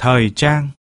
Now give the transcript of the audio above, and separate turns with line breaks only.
Thời trang